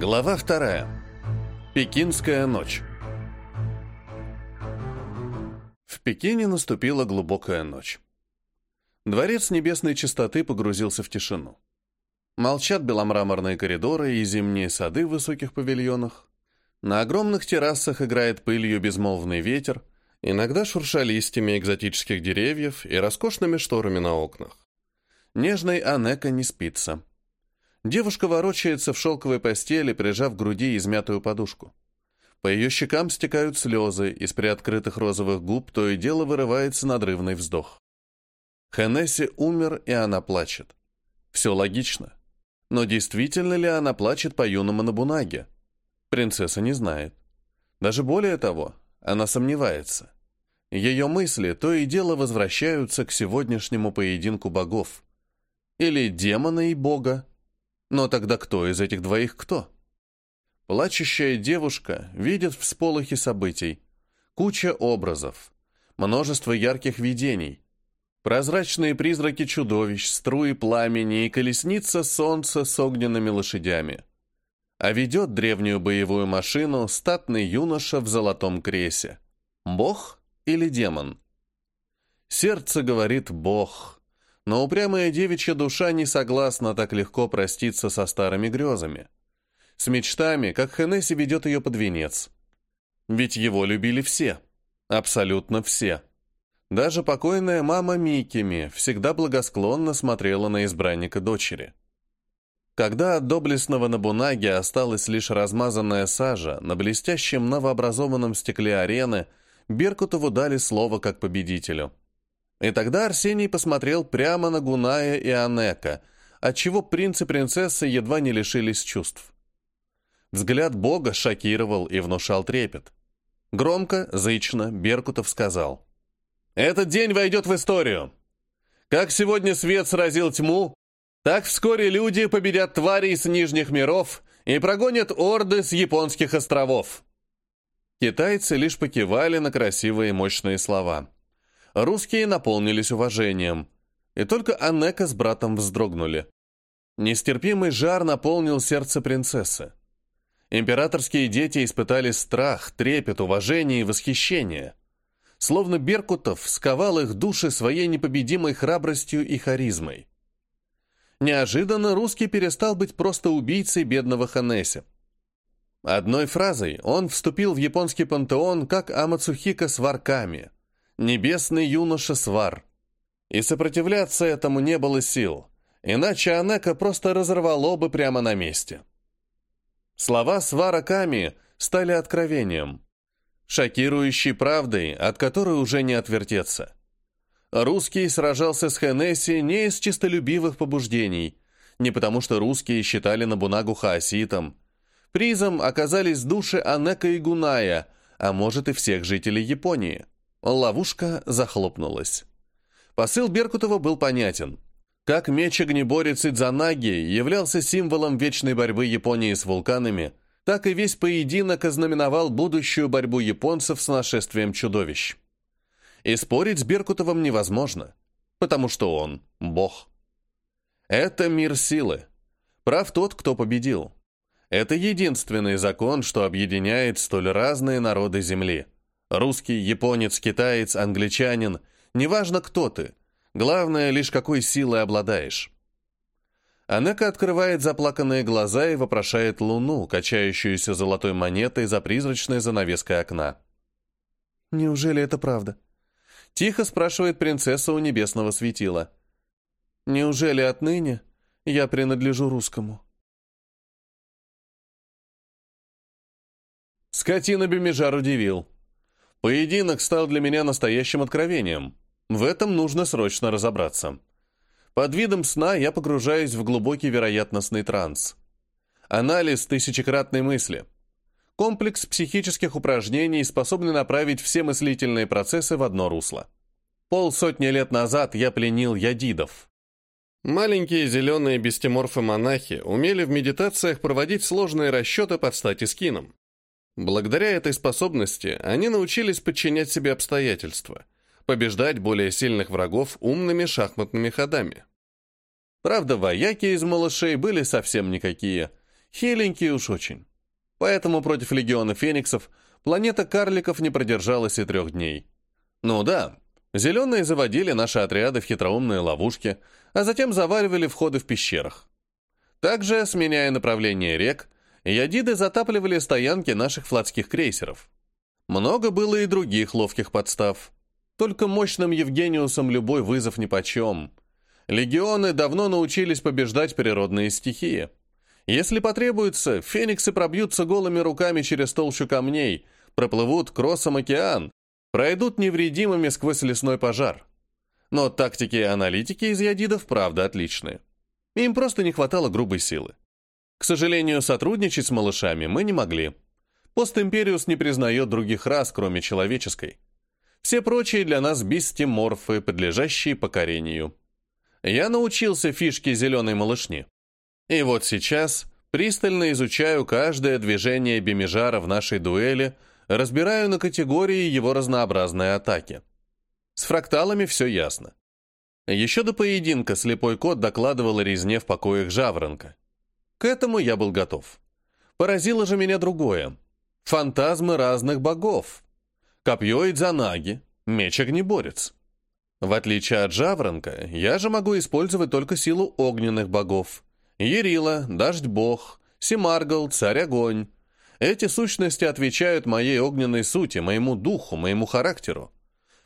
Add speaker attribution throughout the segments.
Speaker 1: Глава вторая. Пекинская ночь. В Пекине наступила глубокая ночь. Дворец небесной чистоты погрузился в тишину. Молчат беломраморные коридоры и зимние сады в высоких павильонах. На огромных террасах играет пылью безмолвный ветер, иногда шурша листьями экзотических деревьев и роскошными шторами на окнах. Нежной Анека не спится. Девушка ворочается в шелковой постели, прижав к груди измятую подушку. По ее щекам стекают слезы, из приоткрытых розовых губ то и дело вырывается надрывный вздох. Хенесси умер, и она плачет. Все логично. Но действительно ли она плачет по юному Набунаге? Принцесса не знает. Даже более того, она сомневается. Ее мысли то и дело возвращаются к сегодняшнему поединку богов. Или демона и бога, но тогда кто из этих двоих кто? Плачущая девушка видит всполохи событий, куча образов, множество ярких видений, прозрачные призраки чудовищ, струи пламени и колесница солнца с огненными лошадями. А ведет древнюю боевую машину статный юноша в золотом кресе. Бог или демон? Сердце говорит «Бог», но упрямая девичья душа не согласна так легко проститься со старыми грезами. С мечтами, как Хенесси ведет ее под венец. Ведь его любили все. Абсолютно все. Даже покойная мама Микими всегда благосклонно смотрела на избранника дочери. Когда от доблестного Набунаги осталась лишь размазанная сажа, на блестящем новообразованном стекле арены Беркутову дали слово как победителю – и тогда Арсений посмотрел прямо на Гуная и Анека, отчего принц и принцесса едва не лишились чувств. Взгляд Бога шокировал и внушал трепет. Громко, зычно Беркутов сказал. «Этот день войдет в историю. Как сегодня свет сразил тьму, так вскоре люди победят тварей с нижних миров и прогонят орды с японских островов». Китайцы лишь покивали на красивые мощные слова русские наполнились уважением, и только Аннека с братом вздрогнули. Нестерпимый жар наполнил сердце принцессы. Императорские дети испытали страх, трепет, уважение и восхищение. Словно Беркутов сковал их души своей непобедимой храбростью и харизмой. Неожиданно русский перестал быть просто убийцей бедного Ханеси. Одной фразой он вступил в японский пантеон как Амацухика с варками – небесный юноша Свар. И сопротивляться этому не было сил, иначе Анека просто разорвало бы прямо на месте. Слова Свара Ками стали откровением, шокирующей правдой, от которой уже не отвертеться. Русский сражался с Хенесси не из чистолюбивых побуждений, не потому что русские считали Набунагу хаоситом. Призом оказались души Анека и Гуная, а может и всех жителей Японии. Ловушка захлопнулась. Посыл Беркутова был понятен. Как меч огнеборец Идзанаги являлся символом вечной борьбы Японии с вулканами, так и весь поединок ознаменовал будущую борьбу японцев с нашествием чудовищ. И спорить с Беркутовым невозможно, потому что он — бог. Это мир силы. Прав тот, кто победил. Это единственный закон, что объединяет столь разные народы Земли — Русский, японец, китаец, англичанин. Неважно, кто ты. Главное, лишь какой силой обладаешь. Анека открывает заплаканные глаза и вопрошает луну, качающуюся золотой монетой за призрачной занавеской окна. «Неужели это правда?» Тихо спрашивает принцесса у небесного светила. «Неужели отныне я принадлежу русскому?» Скотина Бемижар удивил. Поединок стал для меня настоящим откровением. В этом нужно срочно разобраться. Под видом сна я погружаюсь в глубокий вероятностный транс. Анализ тысячекратной мысли. Комплекс психических упражнений, способный направить все мыслительные процессы в одно русло. Полсотни лет назад я пленил ядидов. Маленькие зеленые бестиморфы-монахи умели в медитациях проводить сложные расчеты под стать скинам. Благодаря этой способности они научились подчинять себе обстоятельства, побеждать более сильных врагов умными шахматными ходами. Правда, вояки из малышей были совсем никакие. Хиленькие уж очень. Поэтому против легиона фениксов планета карликов не продержалась и трех дней. Ну да, зеленые заводили наши отряды в хитроумные ловушки, а затем заваривали входы в пещерах. Также, сменяя направление рек, ядиды затапливали стоянки наших флотских крейсеров. Много было и других ловких подстав. Только мощным Евгениусом любой вызов нипочем. Легионы давно научились побеждать природные стихии. Если потребуется, фениксы пробьются голыми руками через толщу камней, проплывут кроссом океан, пройдут невредимыми сквозь лесной пожар. Но тактики и аналитики из ядидов правда отличные. Им просто не хватало грубой силы. К сожалению, сотрудничать с малышами мы не могли. Постимпериус не признает других рас, кроме человеческой. Все прочие для нас бистиморфы, подлежащие покорению. Я научился фишке зеленой малышни. И вот сейчас пристально изучаю каждое движение Бемижара в нашей дуэли, разбираю на категории его разнообразные атаки. С фракталами все ясно. Еще до поединка слепой кот докладывал о резне в покоях Жаворонка. К этому я был готов. Поразило же меня другое. Фантазмы разных богов. Копье Идзанаги, меч огнеборец. В отличие от Жаворонка, я же могу использовать только силу огненных богов. Ерила, Дождь-бог, Семаргл, Царь-огонь. Эти сущности отвечают моей огненной сути, моему духу, моему характеру.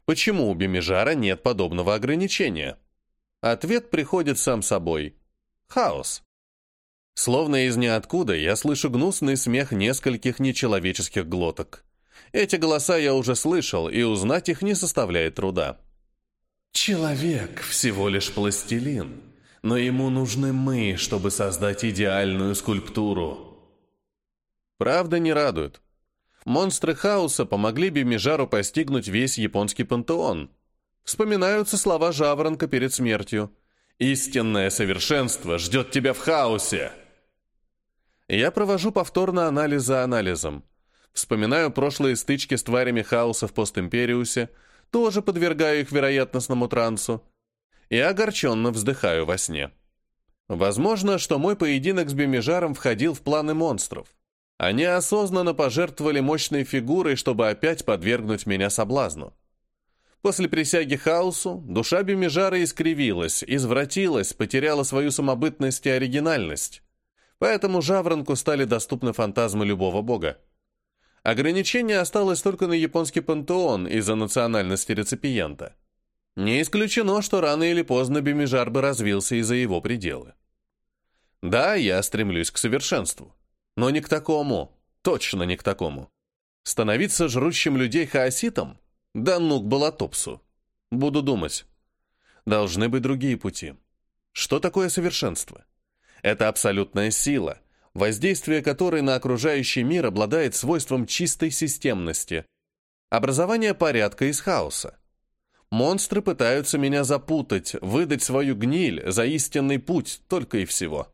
Speaker 1: Почему у Бемижара нет подобного ограничения? Ответ приходит сам собой. Хаос. Словно из ниоткуда я слышу гнусный смех нескольких нечеловеческих глоток. Эти голоса я уже слышал, и узнать их не составляет труда. «Человек всего лишь пластилин, но ему нужны мы, чтобы создать идеальную скульптуру». Правда не радует. Монстры хаоса помогли Бимижару постигнуть весь японский пантеон. Вспоминаются слова Жаворонка перед смертью. «Истинное совершенство ждет тебя в хаосе!» Я провожу повторно анализ за анализом. Вспоминаю прошлые стычки с тварями хаоса в постимпериусе, тоже подвергаю их вероятностному трансу, и огорченно вздыхаю во сне. Возможно, что мой поединок с Бемижаром входил в планы монстров. Они осознанно пожертвовали мощной фигурой, чтобы опять подвергнуть меня соблазну. После присяги хаосу душа Бемижара искривилась, извратилась, потеряла свою самобытность и оригинальность. Поэтому жаворонку стали доступны фантазмы любого бога. Ограничение осталось только на японский пантеон из-за национальности реципиента. Не исключено, что рано или поздно Бемижар бы развился из-за его пределы. Да, я стремлюсь к совершенству. Но не к такому. Точно не к такому. Становиться жрущим людей хаоситом? Да ну к балатопсу. Буду думать. Должны быть другие пути. Что такое совершенство? Это абсолютная сила, воздействие которой на окружающий мир обладает свойством чистой системности. Образование порядка из хаоса. Монстры пытаются меня запутать, выдать свою гниль за истинный путь только и всего.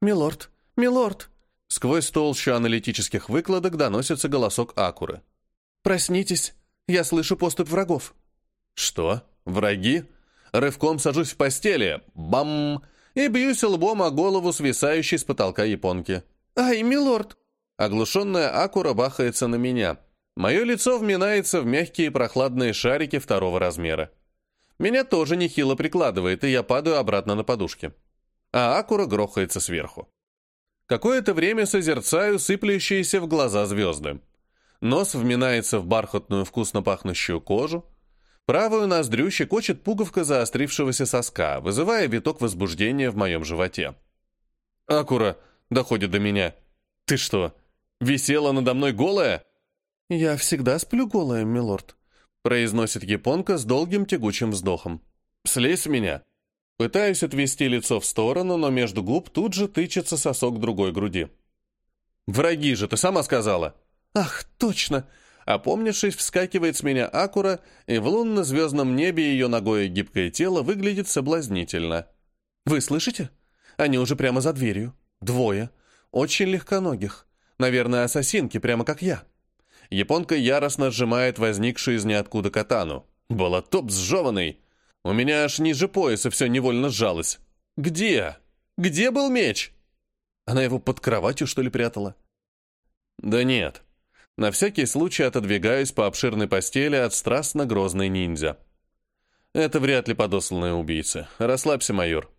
Speaker 1: «Милорд, милорд!» Сквозь толщу аналитических выкладок доносится голосок Акуры. «Проснитесь, я слышу поступь врагов». «Что? Враги?» Рывком сажусь в постели. Бам! И бьюсь лбом о голову свисающей с потолка японки. «Ай, милорд!» Оглушенная Акура бахается на меня. Мое лицо вминается в мягкие прохладные шарики второго размера. Меня тоже нехило прикладывает, и я падаю обратно на подушки. А Акура грохается сверху. Какое-то время созерцаю сыплющиеся в глаза звезды. Нос вминается в бархатную вкусно пахнущую кожу, Правую ноздрю щекочет пуговка заострившегося соска, вызывая виток возбуждения в моем животе. «Акура!» — доходит до меня. «Ты что, висела надо мной голая?» «Я всегда сплю голая, милорд», — произносит японка с долгим тягучим вздохом. «Слезь с меня!» Пытаюсь отвести лицо в сторону, но между губ тут же тычется сосок другой груди. «Враги же, ты сама сказала!» «Ах, точно!» Опомнившись, вскакивает с меня Акура, и в лунно-звездном небе ее ногое гибкое тело выглядит соблазнительно. «Вы слышите? Они уже прямо за дверью. Двое. Очень легконогих. Наверное, ассасинки, прямо как я». Японка яростно сжимает возникшую из ниоткуда катану. топ сжеванный. У меня аж ниже пояса все невольно сжалось. «Где? Где был меч?» Она его под кроватью, что ли, прятала? Да нет. На всякий случай отодвигаюсь по обширной постели от страстно грозной ниндзя. Это вряд ли подосланная убийца. Расслабься, майор.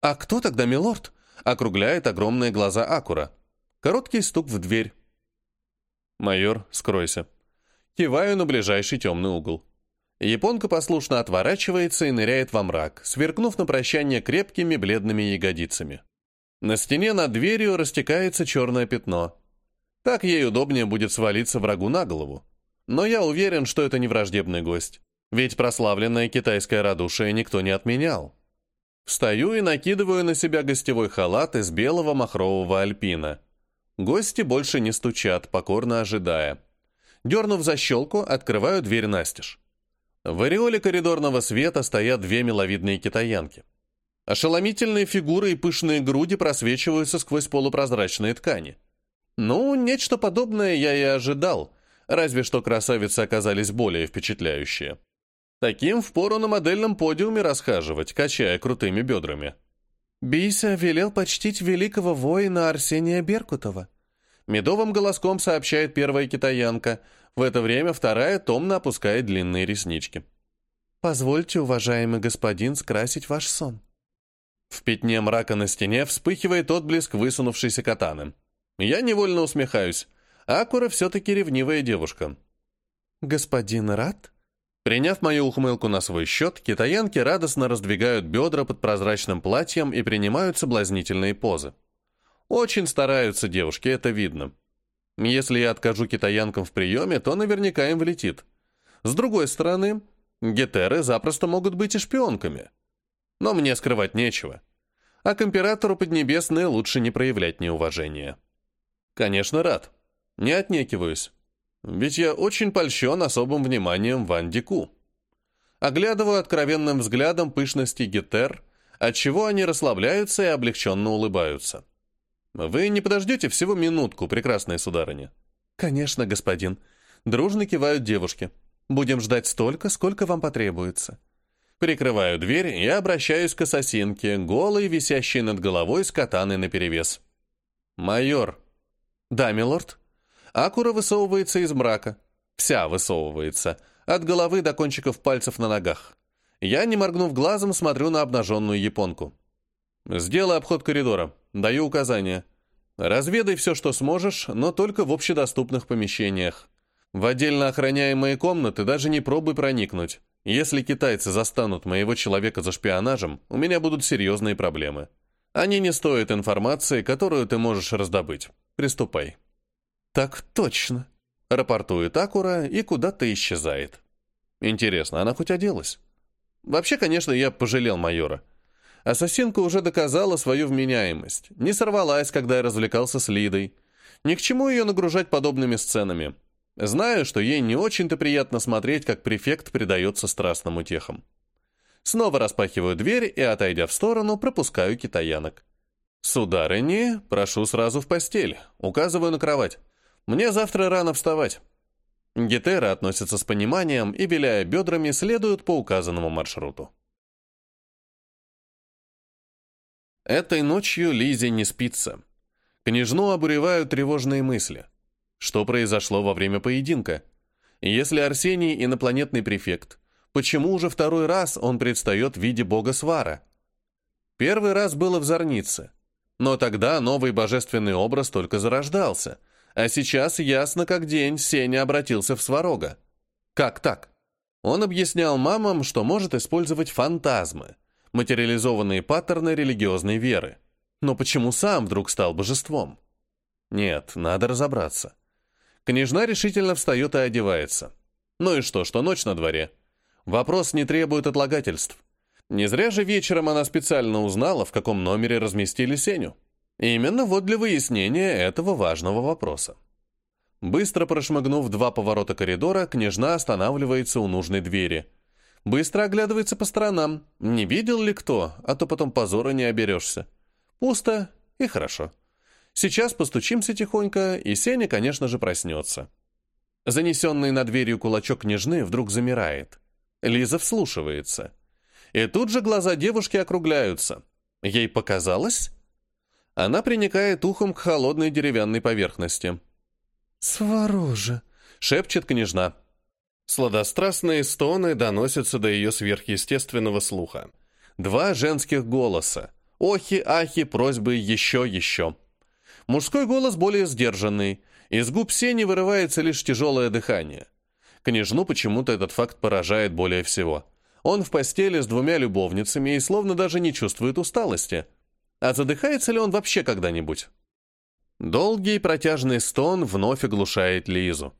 Speaker 1: А кто тогда милорд? Округляет огромные глаза Акура. Короткий стук в дверь. Майор, скройся. Киваю на ближайший темный угол. Японка послушно отворачивается и ныряет во мрак, сверкнув на прощание крепкими бледными ягодицами. На стене над дверью растекается черное пятно. Так ей удобнее будет свалиться врагу на голову. Но я уверен, что это не враждебный гость. Ведь прославленное китайское радушие никто не отменял. Встаю и накидываю на себя гостевой халат из белого махрового альпина. Гости больше не стучат, покорно ожидая. Дернув защелку, открываю дверь настежь. В ореоле коридорного света стоят две миловидные китаянки. Ошеломительные фигуры и пышные груди просвечиваются сквозь полупрозрачные ткани. Ну, нечто подобное я и ожидал, разве что красавицы оказались более впечатляющие. Таким впору на модельном подиуме расхаживать, качая крутыми бедрами. Бийся велел почтить великого воина Арсения Беркутова. Медовым голоском сообщает первая китаянка. В это время вторая томно опускает длинные реснички. «Позвольте, уважаемый господин, скрасить ваш сон». В пятне мрака на стене вспыхивает отблеск высунувшейся катаны. Я невольно усмехаюсь. Акура все-таки ревнивая девушка. «Господин рад?» Приняв мою ухмылку на свой счет, китаянки радостно раздвигают бедра под прозрачным платьем и принимают соблазнительные позы. Очень стараются девушки, это видно. Если я откажу китаянкам в приеме, то наверняка им влетит. С другой стороны, гетеры запросто могут быть и шпионками. Но мне скрывать нечего. А к императору Поднебесной лучше не проявлять неуважения. Конечно, рад. Не отнекиваюсь. Ведь я очень польщен особым вниманием Ван Дику. Оглядываю откровенным взглядом пышности гетер, отчего они расслабляются и облегченно улыбаются. «Вы не подождете всего минутку, прекрасная сударыня?» «Конечно, господин». Дружно кивают девушки. «Будем ждать столько, сколько вам потребуется». Прикрываю дверь и обращаюсь к ассасинке, голой, висящей над головой с катаной наперевес. «Майор». «Да, милорд». Акура высовывается из мрака. Вся высовывается. От головы до кончиков пальцев на ногах. Я, не моргнув глазом, смотрю на обнаженную японку. «Сделай обход коридора. Даю указания. Разведай все, что сможешь, но только в общедоступных помещениях. В отдельно охраняемые комнаты даже не пробуй проникнуть. Если китайцы застанут моего человека за шпионажем, у меня будут серьезные проблемы. Они не стоят информации, которую ты можешь раздобыть. Приступай». «Так точно», — рапортует Акура и куда-то исчезает. Интересно, она хоть оделась? Вообще, конечно, я пожалел майора. Ассасинка уже доказала свою вменяемость. Не сорвалась, когда я развлекался с Лидой. Ни к чему ее нагружать подобными сценами. Знаю, что ей не очень-то приятно смотреть, как префект предается страстным утехам. Снова распахиваю дверь и, отойдя в сторону, пропускаю китаянок. «Сударыни, прошу сразу в постель», указываю на кровать. «Мне завтра рано вставать». Гетеры относятся с пониманием и, виляя бедрами, следуют по указанному маршруту. Этой ночью Лизе не спится. Княжну обуревают тревожные мысли. Что произошло во время поединка? Если Арсений инопланетный префект, почему уже второй раз он предстает в виде бога Свара? Первый раз было в Зорнице. Но тогда новый божественный образ только зарождался, а сейчас ясно как день Сеня обратился в Сварога. Как так? Он объяснял мамам, что может использовать фантазмы, материализованные паттерны религиозной веры. Но почему сам вдруг стал божеством? Нет, надо разобраться. Княжна решительно встает и одевается. Ну и что, что ночь на дворе? Вопрос не требует отлагательств. Не зря же вечером она специально узнала, в каком номере разместили Сеню. Именно вот для выяснения этого важного вопроса. Быстро прошмыгнув два поворота коридора, княжна останавливается у нужной двери. Быстро оглядывается по сторонам. Не видел ли кто, а то потом позора не оберешься. Пусто и хорошо. Сейчас постучимся тихонько, и Сеня, конечно же, проснется. Занесенный над дверью кулачок княжны вдруг замирает. Лиза вслушивается. И тут же глаза девушки округляются. Ей показалось? Она приникает ухом к холодной деревянной поверхности.
Speaker 2: «Свороже», —
Speaker 1: шепчет княжна. Сладострастные стоны доносятся до ее сверхъестественного слуха. Два женских голоса. Охи, ахи, просьбы еще, еще. Мужской голос более сдержанный. Из губ Сени вырывается лишь тяжелое дыхание. Княжну почему-то этот факт поражает более всего. Он в постели с двумя любовницами и словно даже не чувствует усталости. А задыхается ли он вообще когда-нибудь? Долгий протяжный стон вновь оглушает Лизу.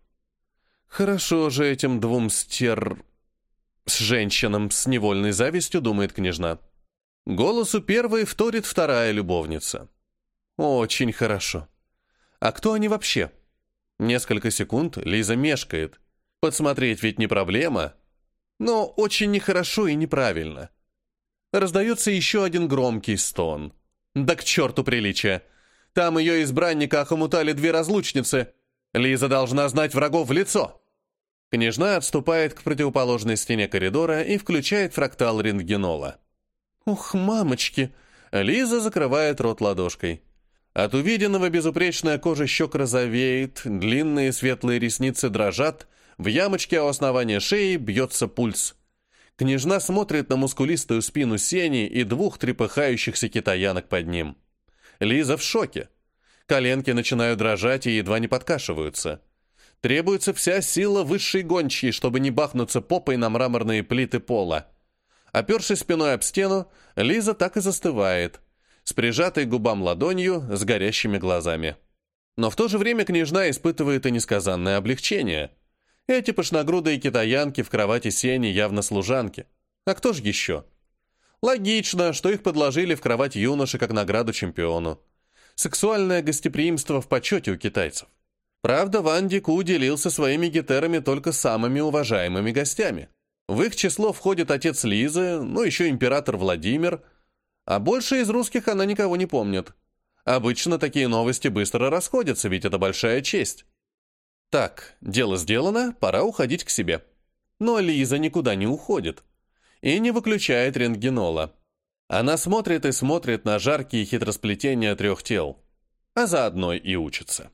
Speaker 1: Хорошо же этим двум стер... С женщинам с невольной завистью думает княжна. Голосу первой вторит вторая любовница. Очень хорошо. А кто они вообще? Несколько секунд Лиза мешкает. Подсмотреть ведь не проблема. Но очень нехорошо и неправильно. Раздается еще один громкий стон. Да к черту приличия. Там ее избранника охомутали две разлучницы. Лиза должна знать врагов в лицо. Княжна отступает к противоположной стене коридора и включает фрактал рентгенола. «Ух, мамочки!» Лиза закрывает рот ладошкой. От увиденного безупречная кожа щек розовеет, длинные светлые ресницы дрожат, в ямочке у основания шеи бьется пульс. Княжна смотрит на мускулистую спину Сени и двух трепыхающихся китаянок под ним. Лиза в шоке. Коленки начинают дрожать и едва не подкашиваются. Требуется вся сила высшей гончей, чтобы не бахнуться попой на мраморные плиты пола. Опершись спиной об стену, Лиза так и застывает, с прижатой губам ладонью, с горящими глазами. Но в то же время княжна испытывает и несказанное облегчение. Эти пышногрудые китаянки в кровати Сени явно служанки. А кто же еще? Логично, что их подложили в кровать юноши как награду чемпиону. Сексуальное гостеприимство в почете у китайцев. Правда, Ван Дику делился своими гетерами только самыми уважаемыми гостями. В их число входит отец Лизы, ну еще император Владимир, а больше из русских она никого не помнит. Обычно такие новости быстро расходятся, ведь это большая честь. Так, дело сделано, пора уходить к себе. Но Лиза никуда не уходит и не выключает рентгенола. Она смотрит и смотрит на жаркие хитросплетения трех тел, а заодно и учится.